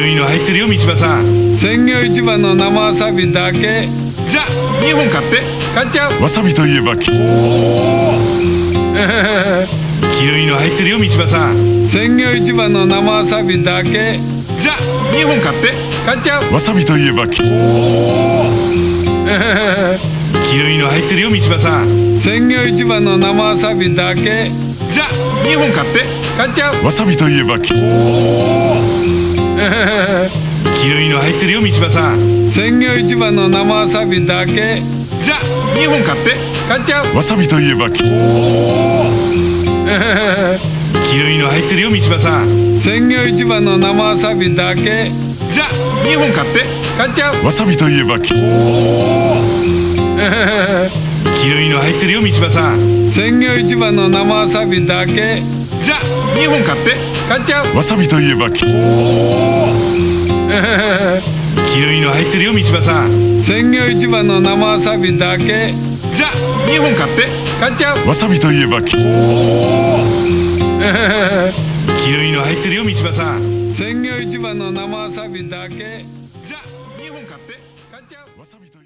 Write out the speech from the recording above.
入ってるよ道場さん。鮮魚市場の生わさびだけ。じゃあ2本買って。買っちゃう。わさびといえばき。黄色いの入ってるよ道場さん。鮮魚市場の生わさびだけ。じゃあ2本買って。買っちゃう。わさびといえばき。黄色いの入ってるよ道場さん。鮮魚市場の生わさびだけ。じゃあ2本買って。買っちゃう。わさびといえばき黄色いの入ってるよ道場さん。鮮魚市場の生わさびだけ。じゃあ2本買って。買っちゃう。わさびといえばき。黄色いの入ってるよ道場さん。鮮魚市場の生わさびだけ。じゃあ2本買って。買っちゃう。わさびといえばき。黄色いの入ってるよ道場さん。鮮魚市場の生わさびだけ2本買って。買っちゃう。わさびといえばき。黄色いの入ってるよ道場さん。鮮魚市場の生わさびだけ。じゃあ2本買って。買っちゃう。わさびといえばき。黄色いの入ってるよ道場さん。鮮魚市場の生わさびだけ。じゃあ2本買って。買っちゃう。わさびと